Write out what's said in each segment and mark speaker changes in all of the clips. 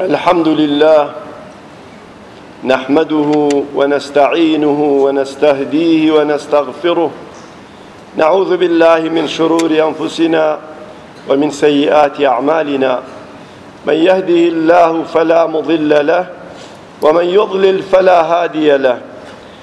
Speaker 1: الحمد لله نحمده ونستعينه ونستهديه ونستغفره نعوذ بالله من شرور أنفسنا ومن سيئات أعمالنا من يهده الله فلا مضل له ومن يضلل فلا هادي له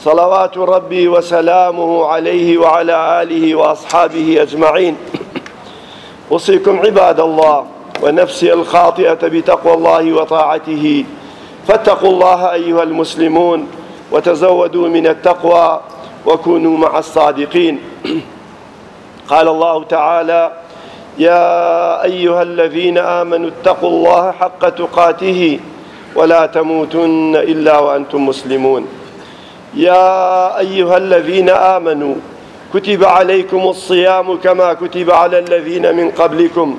Speaker 1: صلوات ربي وسلامه عليه وعلى آله وأصحابه أجمعين أوصيكم عباد الله ونفسي الخاطئة بتقوى الله وطاعته فاتقوا الله أيها المسلمون وتزودوا من التقوى وكونوا مع الصادقين قال الله تعالى يا أيها الذين آمنوا اتقوا الله حق تقاته ولا تموتن إلا وأنتم مسلمون يا أيها الذين آمنوا كتب عليكم الصيام كما كتب على الذين من قبلكم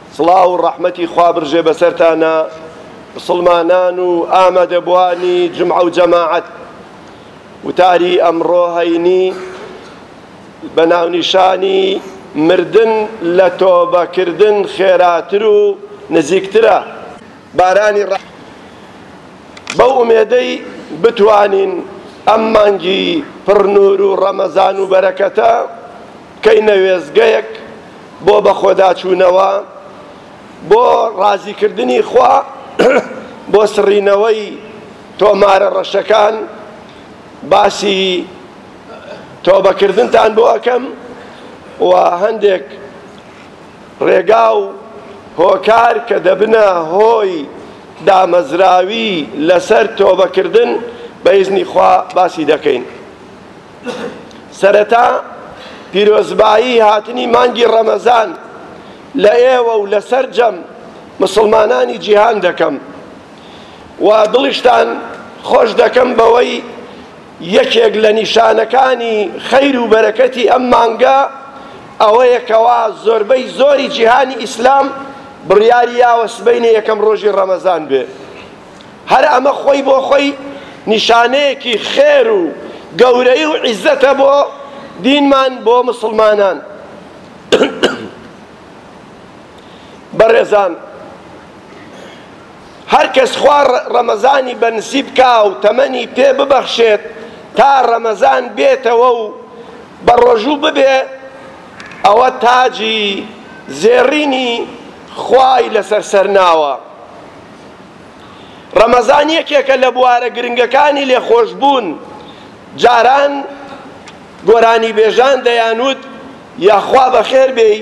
Speaker 1: سڵاو و ڕەحمەتی خوا بڕژێ بەسەرتانا مسوڵمانان و ئامادەبوانی جومعە و جەماعەت وتاری ئەمڕۆ هەینی بە ناونیشانی مردن لە تۆبە کردن خێراتر و نزیکترە بارانی ڕە بەو ئومێدەی بتوانین ئەم مانگی پڕ نور و ڕەمەزان و بەرەکەتە بکەینە وێستگەیەک بۆ بەخۆداچوونەوە بۆ ڕازیکردنی خوا بۆ سڕینەوەی تۆمارە ڕەشەکان باسی تۆبەکردنتان بۆ ئەکەم و هەندێک ڕێگا و هۆکار کە دەبنە هۆی دامەزراوی لەسەر تۆبەکردن بە ئیزنی خوا باسی دەکەین. سەرەتا پیرۆزبایی هاتنی مانگی ڕەمەزان لە ئێوە و لە سەرجەم مسڵمانانی جیهان دەکەم و دڵیشتان خۆش دەکەم بەوەی یەکێک لە نیشانەکانی خەیر و بەرەکەتی ئەم مانگە ئەوەیە کەوا زۆربەی زۆری جیهانی ئیسلام بڕیاری یاوە سبەینێ یەکەم ڕۆژی ڕەمەزان بێ هەر ئەمە خۆی بۆ خۆی نیشانەیەکی خێر و گەورەی و عیزەتە بۆ دینمان بۆ موسڵمانان. بەڕێزان هەر کەس خوا ڕەمەزانی بە نسیب کا و تەمەنی پێ ببەخشێت تا ڕەمەزان بێتەوە و بە ڕۆژوو ببێ ئەوە تاجی زێڕینی خوای لەسەر سەرناوە. ڕەمەزان یەکێکە لە بوارە گرنگەکانی لێخۆشبوون، جاران گۆرانیبێژان دەیانوت یاخوا بەخێربێی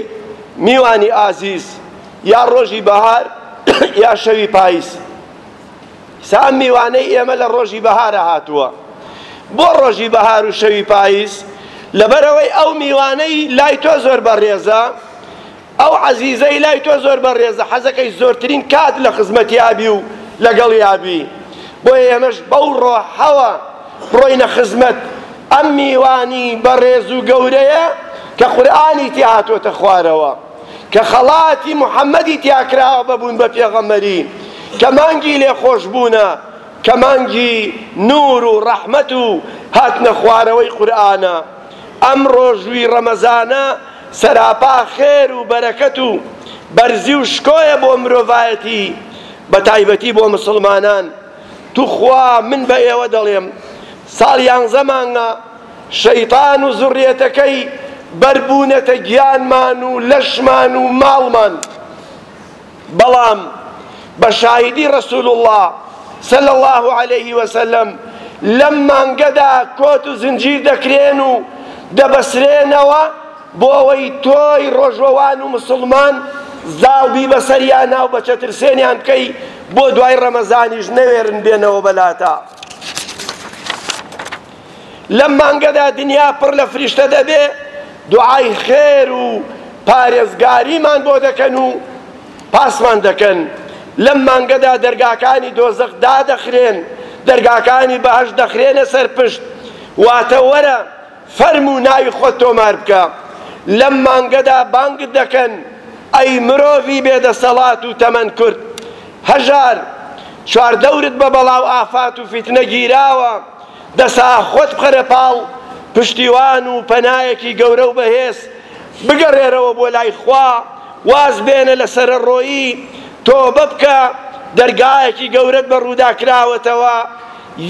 Speaker 1: میوانی ئازیز، یا ڕۆژی بەهار یا شەوی پایز. ئیستا ئەم میوانەی ئێمە لە ڕۆژی بەهارا هاتووە. بۆ ڕۆژی بەهار و شەوی پایز؟ لەبەرئەوەی ئەو میوانەی لای تۆ زۆر بەڕێزە، ئەو عەزیزەی لای تۆ زۆر بەڕێزە حەزەکەی زۆرترین کات لە خزمەتیا بی و لەگەڵیا بی بۆیە ئێمەش بەو ڕۆحەوە ڕۆینە خزمەت ئەم میوانی بەڕێز و گەورەیە کە قورئانی تێ هاتۆتە خوارەوە کە خەڵاتی محمدی تیا کراوە بە بوون بە پێغەمبەری کە مانگی لێ خۆش بوونە کە مانگی نور و ڕەحمەت و هاتنە خوارەوەی قورئانە. ئەم ڕۆژووی ڕەمەزانە سەراپا خێر و بەرەکەت و بەرزی و شکۆیە بۆ مرۆڤایەتی بە تایبەتی بۆ مسوڵمانان توخوا من بە ئێوە دەڵێم ساڵ یانزە مانگە شەیتان و زوڕیەتەکەی بەربوونەتە گیانمان و لەشمان و ماڵمان بەڵام بە شاهیدی رسول اللە صلی اللە علیە وسلم لەم مانگەدا کۆت و زنجیر دەکرێن و دەبەسرێنەوە بۆ ئەوەی تۆی رۆژوەوان و مسوڵمان زاڵ بی بەسەریانا و بەچەترسێنیان بکەی بۆ دوای رەمەزانیش نەوێرن بێنەوە بەلاتا. لەم مانگەدا دنیا پڕ لە فریشتە دەبێ دوعای خێر و پارێزگاریمان بۆ دەکەن و پاسمان دەکەن لەم مانگەدا دەرگاکانی دۆزەخ دادەخرێن دەرگاکانی بەهەشت دەخرێنە سەر پشت واتە وەرە فەرموو ناوی خۆت تۆمار بکە لەم مانگەدا بانگت دەکەن ئەی مرۆڤی بێدەسەڵات و تەمەن کورت هەژار چواردەورت بە بەڵا و ئافات و فیتنە گیراوە دەسا خۆت بخەرە پاڵ پشتیوان و پەنایەکی گەورە و بەهێز، بگەڕێرەوە بۆ لای خوا، واز بێنە لە سەرەڕۆیی، تۆبە بکە، دەرگایەکی گەورەت بە ڕوودا کراوەتەوە،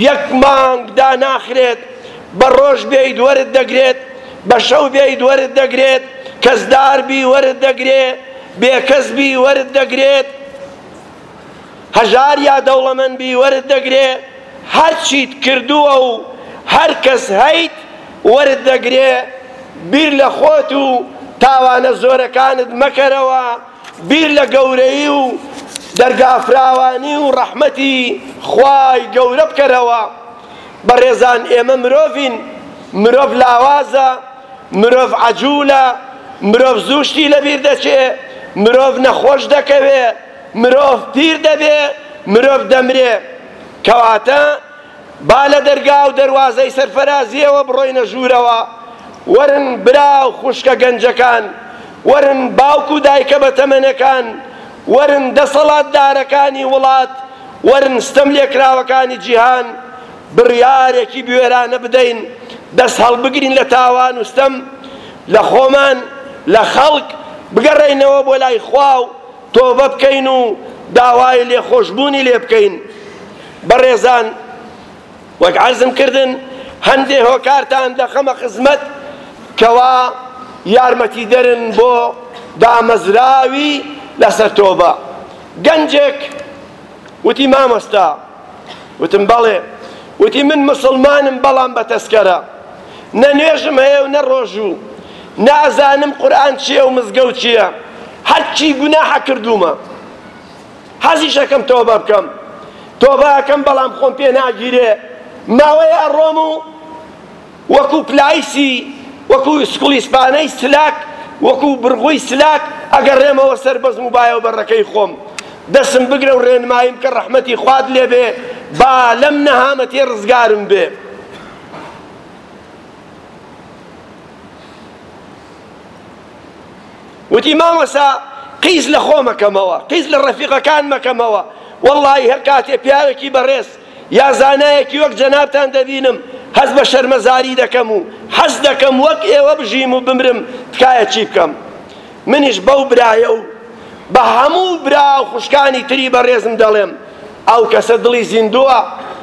Speaker 1: یەک مانگ داناخرێت، بە ڕۆژ بێیت وەرت دەگرێت، بە شەو بێیت وەرت دەگرێت، کەسدار بی وەرت دەگرێ، بێکەس بی وەرت دەگرێت. هەژار یا دەوڵەمەند بی وەرت دەگرێ هەرچیت کردووە و هەرکەس هەیت وەرت دەگرێ بیر لە خۆت و تاوانە زۆرەکانت مەکەرەوە بیر لە گەورەیی و دەرگافراوانی و ڕەحمەتی خوای گەورە بکەرەوە بەڕێزان ئێمە مرۆڤین مرۆڤ لاوازە مرۆڤ عەجولە مرۆڤ زوو شتی لەبیر دەچێ مرۆڤ نەخۆش دەکەوێ مرۆڤ پیر دەبێ مرۆڤ دەمرێ کەواتە با لە دەرگا و دەروازەی سەرفەرازییەوە بڕۆینە ژوورەوە وەرن برا و خوشکە گەنجەکان وەرن باوک و دایکە بەتەمەنەکان وەرن دەسەڵاتدارەکانی وڵات وەرن ستەم لێکراوەکانی جیهان بڕیارێکی بوێرانە بدەین دەست هەڵبگرین لە تاوان و ستەم لە خۆمان لە خەڵک بگەڕێینەوە بۆ لای خوا و تۆبە بکەین و داوای لێخۆشبوونی لێ بکەین بەڕێزان وەک عەرزم کردن هەندێ هۆکارتان دەخەمە خزمەت کەوا یارمەتیدەرن بۆ دامەزراوی لەسەر تۆبە گەنجێک وتی مامۆستا وتم بەڵێ وتی من مسڵمانم بەڵام بە تەسکەرە نە نوێژم هەیە و نە ڕۆژوو، نازانم قورئان چییە و مزگەوت چییە، هەرچی گوناحە کردوومە، حەزیش ئەکەم تۆبە بکەم، تۆبە ئەکەم بەڵام خۆم پێ ناگیرێ، ماوەیە ئەڕۆم و وەکوو پلایسی، وەکوو سکڵی سپانەی سلاک، وەکوو بڕغووی سلاک ئەگەڕێمەوە سەر بەزم و بایە و بەڕەکەی خۆم، دەسم بگرە و ڕێنماییم کە ڕەحمەتی خوات لێ بێ با لەم نەهامەتییە ڕزگارم بێ. وتی مامۆسا قیز لە خۆمەکەمەوە قیز لە ڕەفیقەکان مەکەمەوە وەڵڵاهی هەر کاتێ پیاوێکی بەڕێز یا زانایەکی وەک جەنابتان دەبینم هەست بە شەرمەزاری دەکەم و حەز دەکەم وەک ئێوە بژیم و بمرم تکایە چی بکەم منیش بەو برایە و بە هەموو برا و خوشکانی تری بەڕێزم دەڵێم ئەو کەسە دڵی زیندووە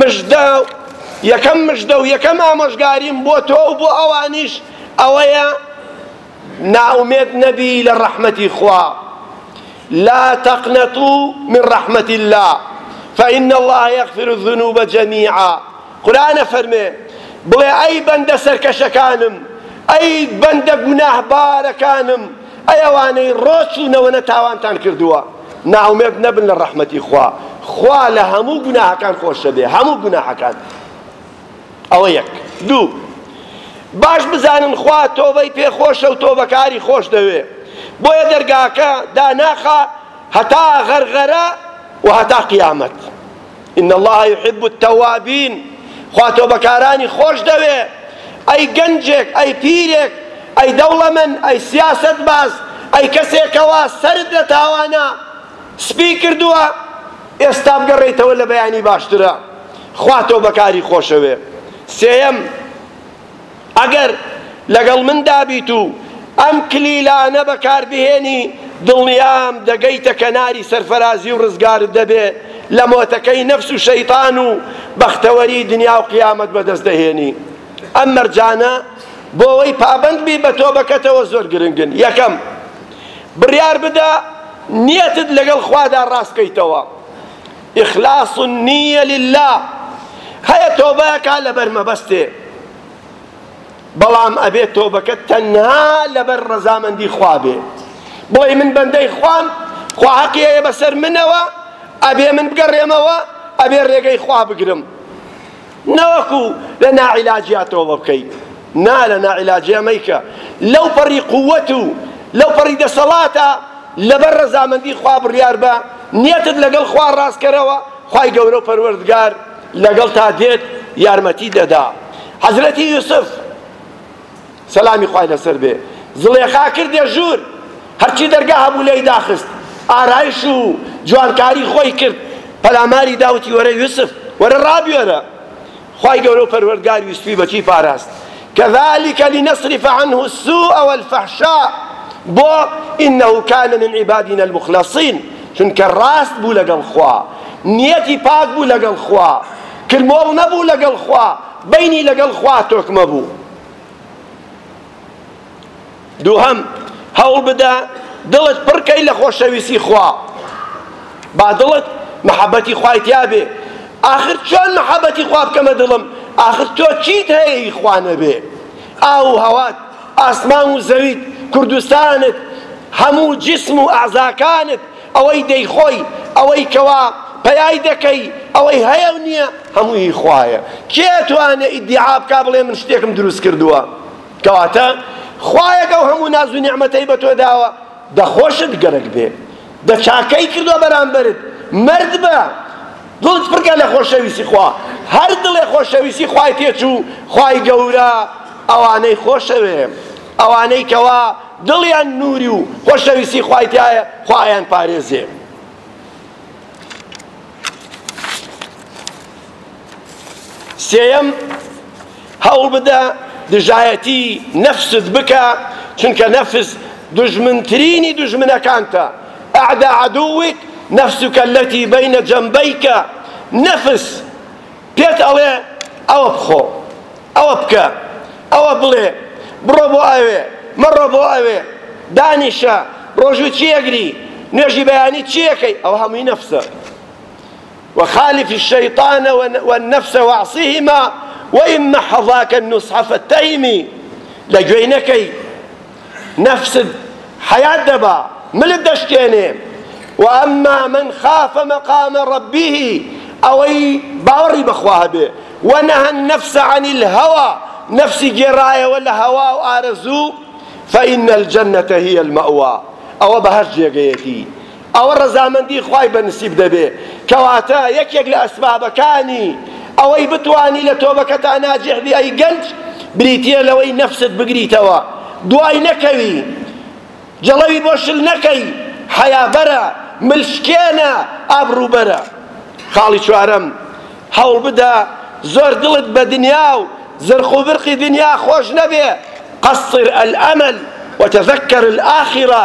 Speaker 1: مژدە، یەکەم مژدە و یەکەم ئامۆژگاریم بۆ تۆ و بۆ ئەوانیش ئەوەیە نائومێد نەبی لە ڕەحمەتی خوا، لا تقنطوا من رحمة اللە فان اللە یغفر الذنوب جمیعا، قورئان ئەفەرمێ، بڵێ ئەی بەندە سەرکەشەکانم، ئەی بەندە گوناهبارەکانم، ئەی ئەوانەی ڕۆچوونەوە نە تاوانتان کردووە نائومێد نەبن لە ڕەحمەتی خوا خوا لە هەموو گوناهەکان خۆش دەبێ هەموو گوناهەکان ئەوە یەک دوو باش بزانن خوا تۆبەی پێ خۆشە و تۆبەکاری خۆش دەوێ بۆیە دەرگاکە داناخا هەتا غەرغەرە و هەتا قیامەت ان اللە یحب التوابین خوا تۆبەکارانی خۆشدەوێ ئەی گەنجێک ئەی پیرێک ئەی دەوڵەمەن ئەی سیاسەت باز ئەی کەسێکەوە سەرت لە تاوانە سپی کردووە ئێستا بگەڕێیتەوە لە بەیانی باشترە خوا تۆبەکاری خۆشەوێ سێیەم ئەگەر لەگەڵ مندا بیت و ئەم کلیلانە بەکاربهێنی دڵنیام دەگەیتە کەناری سەرفەرازی و ڕزگارت دەبێ لە مۆتەکەی نەفس و شەیتان و بەختەوەری دنیا و قیامەت بەدەست دەهێنی ئەم مەرجانە بۆوەی پابەند بی بە تۆبەکەتەوە زۆر گرنگن یەکەم بڕیار بدە نیەتت لەگەڵ خوادا ڕاست کەیتەوە اخلاص النیە للە هەیە تۆبەکە لەبەر مەبەستێ بەڵام ئەبێت تۆبەکە تەنها لەبەر ڕەزامەندی خوا بێ بڵێ من بەندەی خوام خوا هەقیەیە بەسەر منەوە ئەبێ من بگەڕێمەوە ئەبێ ڕێگەی خوا بگرم نەوەکو لە ناعیلاجیا تۆبە بکەیت نا لە ناعیلاجیا مەیکە لەو پەڕی قوت و لەو پەڕی دەسەڵاتە لەبەر ڕەزامەندی خوا بڕیار بە نیەتت لەگەڵ خوا ڕاست کەرەوە خوای گەورە و پەروەردگار لەگەڵ تا دێت یارمەتی دەدا حەزرەتی یوسف سەلامی خوای لەسەر بێ زڵێخا کردیە ژوور هەرچی دەرگا هەبوو لێی داخست ئارایش و جوانکاری خۆی کرد پەلاماری دا وتی وەرە یوسف وەرە ڕابوێرە خوای گەورە و پەروەردگار یوسفی بەچی پاراست كذلك لنصرف عنه السوء والفحشاء بۆ إنه كان من عبادنا المخلصين چونکە ڕاست بوو لەگەڵ خوا نیەتی پاک بوو لەگەڵ خوا کرمۆڵ نەبوو لەگەڵ خوا بینی لەگەڵ خوا تۆکمە بوو دووهەم هەوڵ بدە دڵت پڕکەی لە خۆشەویستی خوا با دڵت محەبەتی خوای تیابێ ئاخر چۆن محەبەتی خوا بکەمە دڵم ئاخر تۆ چیت هەیە هی خوا نەبێ ئاو و هەوات ئاسمان و زەویت کوردستانت هەموو جسم و ئەعزاکانت ئەوەی دەیخۆی، ئەوەی کەوا پەیای دەکەی، ئەوەی هەیە و نییە، هەموو هی خوایە. کێ ئەتوانێ ئیدیعا بکا بڵێ من شتێکم دروست کردووە؟ کەواتە خوایەک ئەو هەموو ناز و نیعمەتەی بە تۆ داوە، دە خۆشت گەرەک بێ، دە چاکەی کردووە بەرامبەرت، مەرد بە، دڵت پڕکە لە خۆشەویستی خوا. هەر دڵێ خۆشەویستی خوای تێچوو، خوای گەورە ئەوانەی خۆشەوێ، ئەوانەی کەوا. دڵیان نوری و خۆشەویستی خوای تیایە خوا ئەیان پارێزێ. سێیەم، هەوڵبدە دژایەتی نەفست بکە چونکە نەفس دوژمنترینی دوژمنەکانتە، اعدا عدوک نفسک التی بین جنبیک، نەفس پێت ئەڵێ ئەوە بخۆ، ئەوە بکە، ئەوە بڵێ، بڕۆ بۆ ئەوێ، مەڕۆ بۆ ئەوێ، دانیشە، ڕۆژوو چی ئەگری، نوێژی بەیانی چی ئەکەی، ئەوە هەمووی نەفسە. وخالف الشیطان والنفس واعصهما وان محضاک النصح فاتهمی، لە گوێی نەکەی. نەفست حەیات دەبا ملت دەشکێنێ و اما من خاف مقام ربه ئەوەی باوەڕی بەخوا هەبێ و نهى النفس عن الهوى نەفسی گێڕایەوە لە هەوا و ئارەزوو فإن الجنة هي المأوى ئەوە بەهەشت جێگەیەتی ئەوە ڕەزامەندی خوای بە نسیب دەبێ، کەواتە یەکێک لە ئەسبابەکانی ئەوەی بتوانی لە تۆبەکەتا ناجیح بی ئەی گەنج بریتیە لەوەی نەفست بگریتەوە دوای نەکەوی جڵەوی بۆ شل نەکەی حەیا بەرە مل شکێنە ئابڕو بەرە خاڵی چوارەم هەوڵ بدە زۆر دڵت بە دنیا و زرق و برقی دنیا خۆش نەبێ قصر الامل وتذکر الاخرە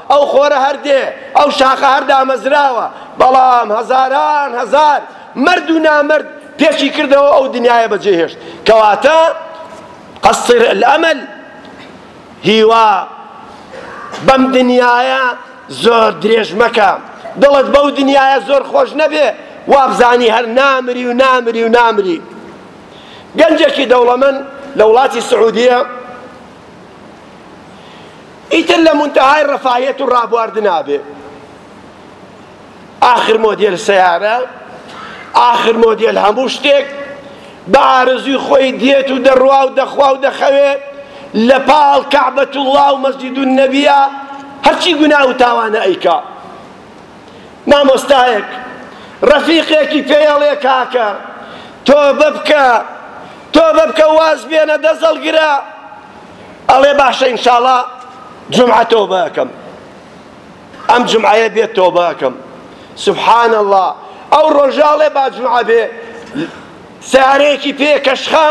Speaker 1: ئەو خۆرە هەر دێ، ئەو شاخە هەر دامەزراوە، بەڵام هەزاران هەزار مەرد و نامەرد پێکی کردەوە و ئەو دنیایە بەجێ هێشت. کەواتە، قصر الامل، هیوا بەم دنیایە زۆر درێژ مەکە، دڵت بەو دنیایە زۆر خۆش نەبێ، وابزانی هەر نامری و نامری و نامری. گەنجێکی دەوڵەمەند لە وڵاتی سعودیە، ئیتر لە مونتەهای ڕەفاهیەت و ڕابواردنابێ ئاخر مۆدێل سەیارە ئاخر مۆدێل هەموو شتێک بە ئارەزوی خۆی دێت و دەڕوا و دەخوا و دەخەوێ لە پاڵ کەعبەت الله و مەسجد النبیە هەرچی گونا و تاوانە ئەیکا مامۆستایەک ڕەفیقێکی پێڵێ کاکە تۆبە بکە تۆبە بکە واز بێنە دەزەڵگرە ئەڵێ باشە انشاڵا جومعە تۆبە ئەکەم ئەم جومعەیە بێت تۆبە ئەکەم سبحان اللە ئەو ڕۆژە ئەڵێ با جومعە بێ سیارەیەکی پێ کەشخە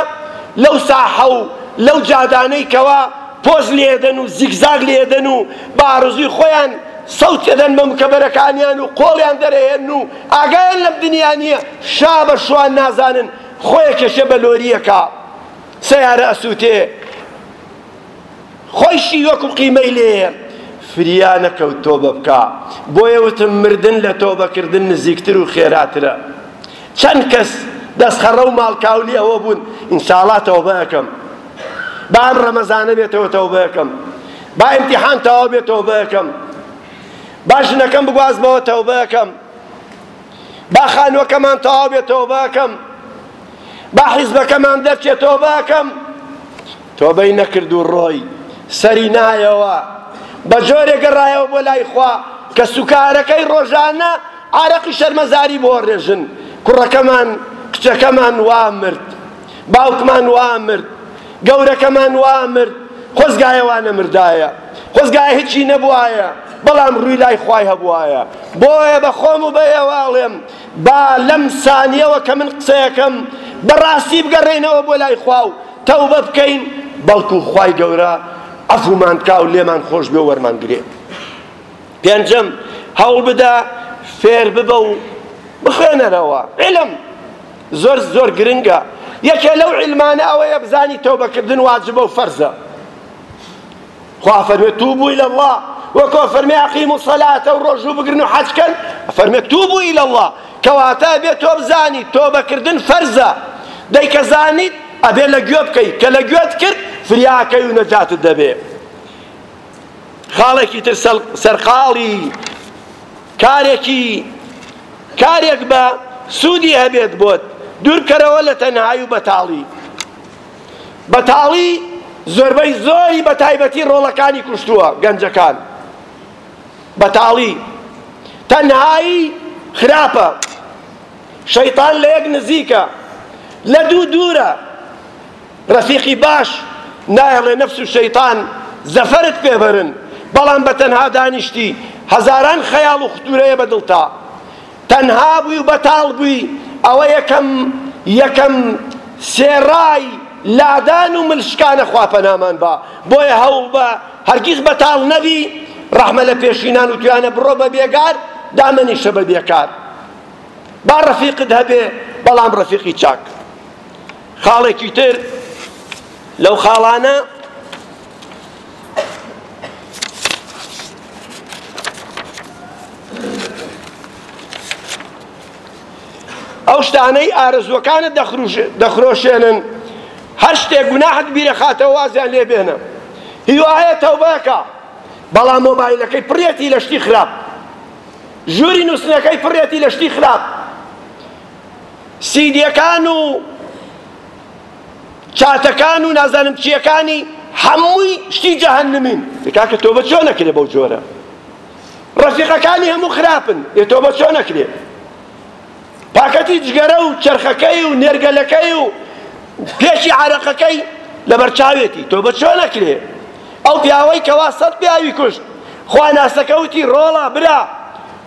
Speaker 1: لەو ساحە و لەو جادانەی کەوا پۆز لێدەن و زیگزاگ لێدەن و بە ئارزوی خۆیان سەوت دەدەن بە مکەبەرەکانیان و قۆڵیان دەرەهێن و ئاگایان لەم دنیا نییە شا بە شوان نازانن خۆیەکێشە بە لۆریەکە سەیارە ئەسوتێ خۆیشی وەکو قیمەی لێیە فریا نەکەوت تۆبە بکا بۆیە وتم مردن لە تۆبەکردن نزیکتر و خێراترە چەند کەس دەستخەڕە و ماڵکاولی ئەوە بوون ئینشاڵا تەوبە ئەکەم با ئەم ڕەمەزانە بێتەوە تەوبە ئەکەم با ئیمتیحان تەواو بێت تەوبە ئەکەم با ژنەکەم بگوازمەوە تەوبە ئەکەم با خانووەکەمان تەواو بێت تەوبە ئەکەم با حیزبەکەمان دەرچێ تۆبە ئەکەم تۆبەی نەکرد و ڕۆی سەری نایەوە بە جۆرێ گەڕایەوە بۆ لای خوا کە سوکارەکەی ڕۆژانە عارەقی شەرمەزاری بۆ ڕێژن کوڕەکەمان کچەکەمان وا مرد باوکمان وا مرد گەورەکەمان وا مرد خۆزگایە وا نەمردایە خۆزگایە هیچی نەبوایە بەڵام ڕووی لای خوای هەبوایە بۆیە بە خۆم و بەیەواڵێم با لەم سانیەوە کە من قسەیەکەم بە ڕاستی بگەڕێینەوە بۆ لای خوا و تەوبە بکەین بەڵکو خوای گەورە عەفومان کا و لێمان خۆش بێ و وەرمان گرێ پێنجەم هەوڵ بدە فێر ببە و بخوێنەرەوە علم زۆر زۆر گرنگە یەکێ لەو علمانە ئەوەیە بزانی تەوبەکردن واجبە و فەرزە خوا ئەفەرموێ توبو الی اللە وەکو ئەفەرمێ اقیموا الصلاە و ڕۆژوو بگرن و حەج کەن ئەفەرمێ توبو الی اللە کەواتە ئەبێ تۆ بزانی تۆبە کردن فەرزە دەی کە زانیت ئەبێ لە گوێ بکەی کە لە گوێت کرد فریاکەی و نەجاتت دەبێ خاڵێکی تر سەرقاڵی کارێکی کارێک بە سوودی هەبێت بۆت دوورکەرەوە لە تەنهایی و بەتاڵی بەتاڵی زۆربەی زۆری بەتایبەتی ڕۆڵەکانی کوشتووە گەنجەکان بەتاڵی تەنهایی خراپە شەیتان لە یەک نزیکە لە دوو دوورە ڕەفیقی باش نایەڵێ نەفس و شەیتان زەفەرت پێ بەرن بەڵام بەتەنها دانیشتی هەزاران خەیاڵ و ختورەیە بە دڵتا تەنها بووی و بەتاڵ بووی، ئەوە یەکەم یەکەم سێ ڕای لادان و مل شکانە خوا پەنامان با، بۆیە هەوڵ بە هەرگیز بەتاڵ نەبی، ڕەحمە لە پێشینان و تویانە بڕۆ بە بێگار دامەنیشە بە بێکار با ڕەفیقت هەبێ بەڵام ڕەفیقی چاک. خاڵێکی تر لەو خاڵانە. ئەو شتانەی ئارەزوەکانت دەخرۆشێنن هەر شتێک گوناحت بیرەخاتەوە وازیان لێ بێنە هیوایە تەوبەکە بەڵام مۆبایلەکەی پڕێتی لە شتی خراپ ژووری نووسنەکەی پڕێتی لە شتی خراپ سیدیەکان و چاتەکان و نازانم چیەکانی حەمووی شتی جەهەنمین ئێ کاکە تۆبە چۆن ئەکرێ بەو جۆرە ڕەفیقەکانی هەموو خراپن ئێ تۆبە چۆن ئەکرێ پاکەتی جگەرە و چرخەکەی و نێرگەلەکەی و پێشی عەرەقەکەی لەبەر چاوێتی تۆ بە چۆن ئەکرێ ئەو پیاوەی کەوا سەد پیاوی کوشت خوا ناسەکە وتی ڕۆڵە برا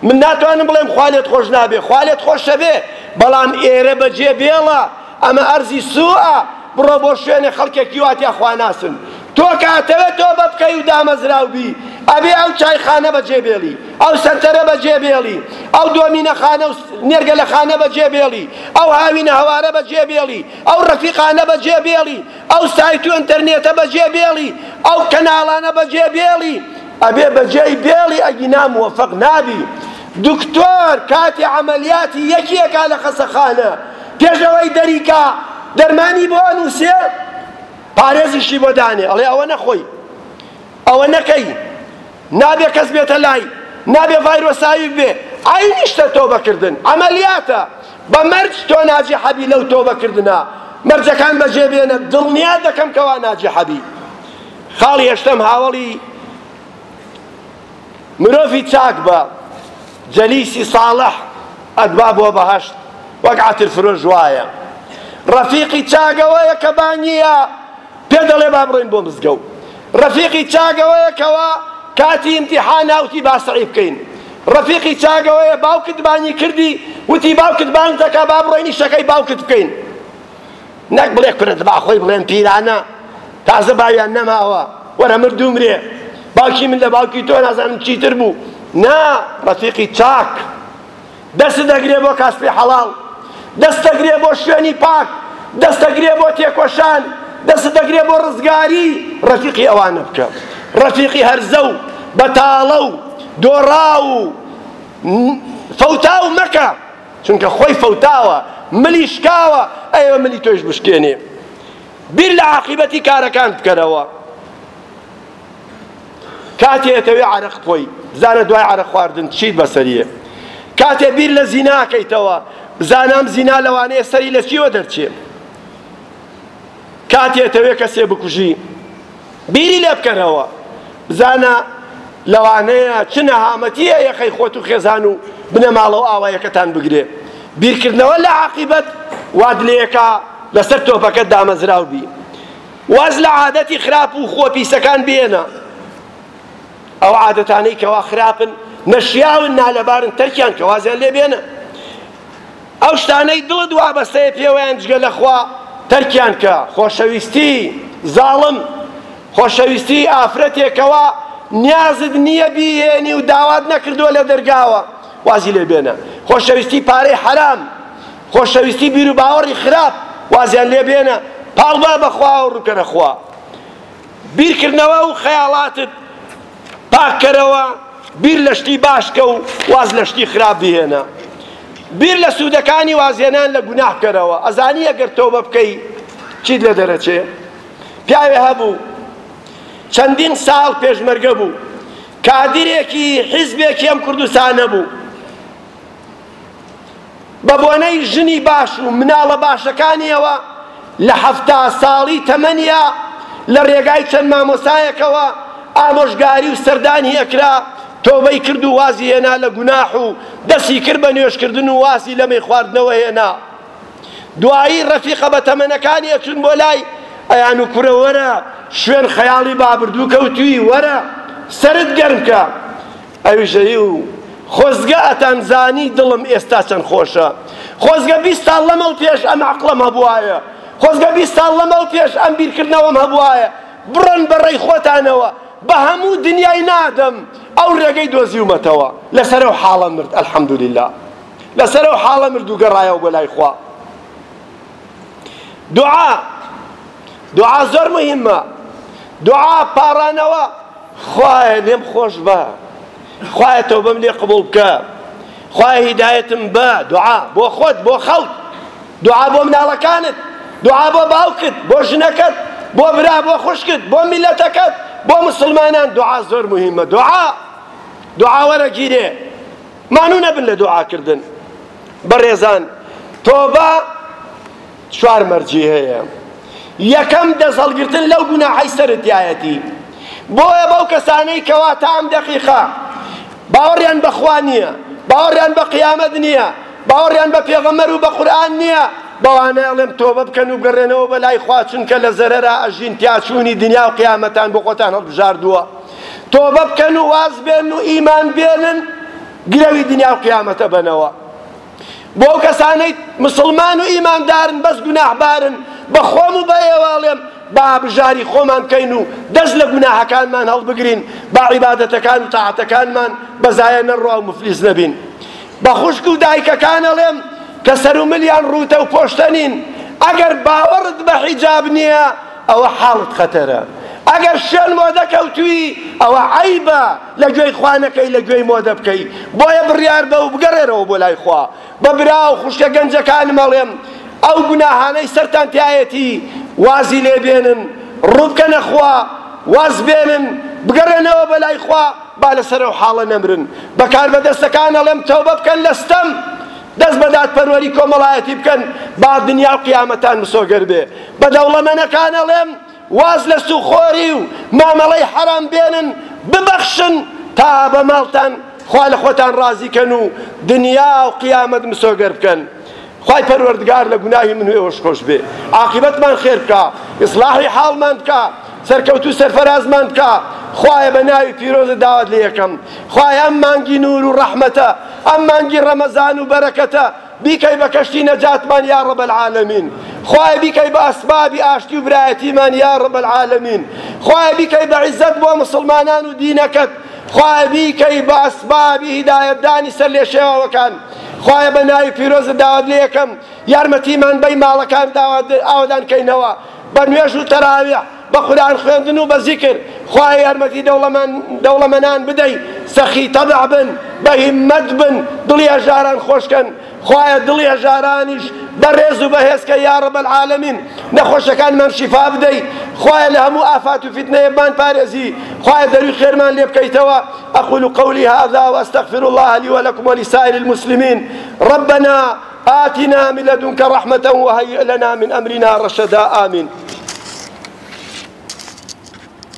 Speaker 1: من ناتوانم بڵێم خوا لێت خۆش نابێ خوا لێت خۆشە بێ بەڵام ئێرە بەجێ بێڵە ئەمە ئەرزی سووئە بڕۆ بۆ شوێنێ خەڵکێکی وا تیا خواناسن تۆ کە ئەتەوێ تۆبە بکەی و دامەزراو بی ئەبێ ئەو چایخانە بەجێ بێڵی ئەو سەنتەرە بەجێ بێڵی ئەو دۆمینەخانە و نێرگەلەخانە بەجێ بێڵی ئەو هاوینە هەوارە بەجێ بێڵی ئەو ڕەفیقانە بەجێ بێڵی ئەو سایت و ئەنتەرنێتە بەجێ بێڵی ئەو کەناڵانە بەجێ بێڵی ئەبێ بەجێی بێڵی ئەگینا موەفەق نابی دکتۆر کاتی عەمەلیاتی یەکی ئەکا لە خەسەخانە پێش ئەوەی دەریکا دەرمانی بۆ ئەنوسێ پارێزیشی بۆ دانێ ئەڵێ ئەوە نەخۆی ئەوە نەکەی نابێ کەس بێتە لای نابێ ڤایرۆساوی بێ عینی شتە تۆبە کردن عملیاتە بە مەرج تۆ ناجی حەبی لەو تۆبە کردنە مەرجەکان بەجێ بێنە دڵنیا دەکەم کەوا ناجی حەبی خاڵی هێشتم هاوڵی مرۆڤی چاک بە جەلیسی ساڵح ئەتبا بۆ بەهەشت وەک عەتر فرۆش وایە ڕەفیقی چاک ئەوەیە کە بانگیە پێ دەڵێ با بڕۆین بۆ مزگەوت ڕەفیقی چاک ئەوەیە کەوا کاتی ئیمتیحان ناوتی با سەعی بکەین ڕەفیقی چاک ئەوەیە باوکت بانگی کردی وتی باوکت بانگ دەکا با بڕۆین ئیشەکەی باوکت بکەین نەک بڵێ کورە دەبا خۆی بڵێن پیرانە تازە باویان نەماوە وەرە مردوو مرێ باوکی من لە باوکی تۆ نازانم چیتر بوو نا ڕەفیقی چاک دەست دەگرێ بۆ کاسپی حەڵاڵ دەست دەگرێ بۆ شوێنی پاک دەست دەگرێ بۆ تێکۆشان دەست دەگرێ بۆ ڕزگاری ڕەفیقی ئەوانە بکە ڕەفیقی هەرزە و بەتاڵە و دۆڕاو و فەوتاو مەکە چونکە خۆی فەوتاوە ملی شکاوە ئەیەوێ ملی تۆیش بشکێنێ بیر لە عاقیبەتی کارەکان بکەرەوە کاتێ ئەتەوێ عەرەق بخۆی بزانە دوای عەرەق خواردن چیت بەسەریە کاتێ بیر لە زیناکەیتەوە بزانام زینا لەوانەیە سەری لە چیوە دەرچێ کاتی ئەتەوێ کەسێ بکوژی بیری لێ بکەرەوە بزانە لەوانەیە چ نەهامەتیە یەخەی خۆت و خێزان و بنەماڵە و ئاوایەکەتان بگرێ بیرکردنەوە لە عاقیبەت وات لێکا لەسەر تۆپەکەت دامەزراو بی واز لە عادەتی خراپ و خۆ پیسەکان بێنە ئەو عادەتانەی کەوا خراپن، نەشیاون، نالەبارن تەرکیان کە وازیان لێ بێنە. ئەو شتانەی دڵت وابەستەیە پێوەیان جگە لە خوا تەرکیان کە، خۆشەویستی زاڵم، خۆشەویستی ئافرەتێک کەوا نیازت نییە بیهێنی و داوات نەکردووە لە دەرگاوە وازی لێ بێنە، خۆشەویستی پارەی حەرام، خۆشەویستی بیروباوەڕی خراپ وازیان لێ بێنە، پاڵ با بە خواوە و ڕووکەرە خوا. بیرکردنەوە و خەیاڵاتت پاک کەرەوە، بیر لە شتی باش کە و واز لە شتی خراپ بهێنە. بیر لە سوودەکانی وازهێنان لە گوناه کەرەوە. ئەزانی ئەگەر تۆبە بکەی چیت لێ دەرەچێ؟ پیاوێ هەبوو چەندین ساڵ پێشمەرگە بوو، کادیرێکی حیزبێکی ئەم کوردستانە بوو. بە بۆنەی ژنی باش و مناڵە باشەکانیەوە لە حەفتا ساڵی تەمەنیا لە رێگای چەند مامۆسایەکەوە ئامۆژگاری و سەردانی ئەکرا تۆبەی کرد و وازی هێنا لە گوناح و دەستی کرد بە نوێژکردن و وازی لە مەی خواردنەوە هێنا دوایی ڕەفیقە بە تەمەنەکانی ئەچون بۆ لای ئەیان و کورە وەرە شوێن خەیاڵی بابردوو کەوتوی وەرە سرت گەرمکە ئەویشەی و خۆزگە ئەتان زانی دڵم ئێستا چەند خۆشە خۆزگە بیست ساڵ لەمەو پێش ئەم عەقڵەم هەبوایە خۆزگە بیست ساڵ لەمەو پێش ئەم بیرکردنەوەم هەبوایە بڕۆن بە ڕێی خۆتانەوە بە هەموو دنیای نادەم ئەو ڕێگەی دۆزیومەتەوە لەسەر ئەو حاڵە مرد الحمدللە لەسەر ئەو حاڵە مرد و گەڕایەوە بۆ لای خوا. دوعا دوعا زۆر مهمە دوعا پاڕانەوە خوایە لێم خۆش بە خوایە تەوبەم لێ قبوڵ بکە خوایە هیدایەتم بە دوعا بۆ خۆت بۆ خەڵک دوعا بۆ مناڵەکانت دوعا بۆ باوکت بۆ ژنەکەت بۆ برا بۆ خوشکت بۆ میلەتەکەت بۆ مسلمانان دوعا زۆر مهمە دوعا دوعا وەرەگیرێ مانوو نەبن لە دوعاکردن بەڕێزان تۆبە چوار مەرجی هەیە یەکەم دەست هەڵگرتن لەو گوناحەی سەرت تایەتی بۆیە بەو کەسانەی کەوا تا ئەم دەقیقە باوەڕیان بەخوا نییە باوەڕیان بە قیامەت نییە باوەڕیان بە پێغەمەر و بە قورآن نییە بەوانە ئەڵێم تۆبە بکەن و بگەڕێنەوە بە لای خوا چونکە لە زەرەرا ئەژین تیاچوونی دنیا و قیامەتان بۆ خۆتان هەڵبژاردووە تۆبە بکەن و واز بێن و ئیمان بێنن گرەوی دنیا و قیامەتە بەنەوە بۆ ئەو کەسانەی مسڵمان و ئیماندارن بەس گوناهبارن بە خۆم و بە ئێوە ئەڵێم با بژاری خۆمان بکەین و دەست لە گوناهەکانمان هەڵبگرین با عیبادەتەکان و تاعەتەکانمان بە زایە نەڕوا و مفلیس نەبین بە خوشک و دایکەکان ئەڵێم کە سەر و ملیان ڕووتە و پۆشتە نین ئەگەر باوەڕت بە حیجاب نییە ئەوە حاڵت خەتەرە ئەگەر شوێن مۆدە کەوتووی ئەوە عەیبە لە گوێی خوا نەکەی لە گوێی مۆدە بکەی بۆیە بڕیار بە و بگەڕێرەوە بۆ لای خوا بە برا و خوشکە گەنجەکانم ئەڵێم ئەو گوناهانەی سەرتان پیایەتی وازی لێ بێنن ڕووبکەنە خوا واز بێنن بگەڕێنەوە بە لای خوا با لەسەر ئەو حاڵە نەمرن بە کاربەدەستەکان ئەڵێم تەوبە بکەن لە ستەم دەست بە دادپەروەری کۆمەڵایەتی بکەن با دنیا و قیامەتان مسۆگەر بێ بە دەوڵەمەنەکان ئەڵێم واز لە سووخۆری و مامەڵەی حەرام بێنن، ببەخشن تا بە ماڵتان خوا لە خۆتان ڕازی کەن و دنیا و قیامەت مسۆگەر بکەن. خوای پەروەردگار لە گوناهی من و ئێوەش خۆش بێ، عاقیبەتمان خێر بکا، ئیسڵاحی حاڵمان بکا، سەرکەوتوو سەرفەرازمان بکا. خوایە بە ناوی پیرۆزت داوات لێ ئەکەم، خوایە ئەم مانگی نوور و ڕەحمەتە، ئەم مانگی ڕەمەزان و بەرەکەتە بیکەی بە کەشتی نەجاتمان یا رب العالمین خوایە بیکەی بە ئەسبابی ئاشتی و برایەتیمان یا رب العالمین خوایە بیکەی بە عیزەت بۆ مسلمانان و دینەکەت خوایە بیکەی بە ئەسبابی هیدایەتدانی سەر لێشێواوەکان خوایە بە ناوی پیرۆزت داوات لە یەکەم یارمەتیمان بەی ماڵەکان داوات ئاوادان کەینەوە بە نوێژ و تەراویح بە قورئان خوێندن و بە زیکر خوایە یارمەتی دەوڵەمەنان بدەی سەخی تەبع بن بە هیمەت بن دڵی هەژاران خۆش کەن خوایە دڵی هەژارانیش بە ڕێز و بە هێز کە یارب العالمین نەخۆشەکانمان شیفا بدەی خوایە لە هەموو ئافات و فیتنەیە بان پارێزی خوایە دەروی خێرمان لێ بکەیتەوە اقول قولی هذا واستغفر الله لي ولكم ولسائر المسلمين ربنا آتنا من لدنك رحمة وهيئ لنا من أمرنا رشدا آمين